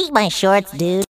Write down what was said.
Eat my shorts, dude.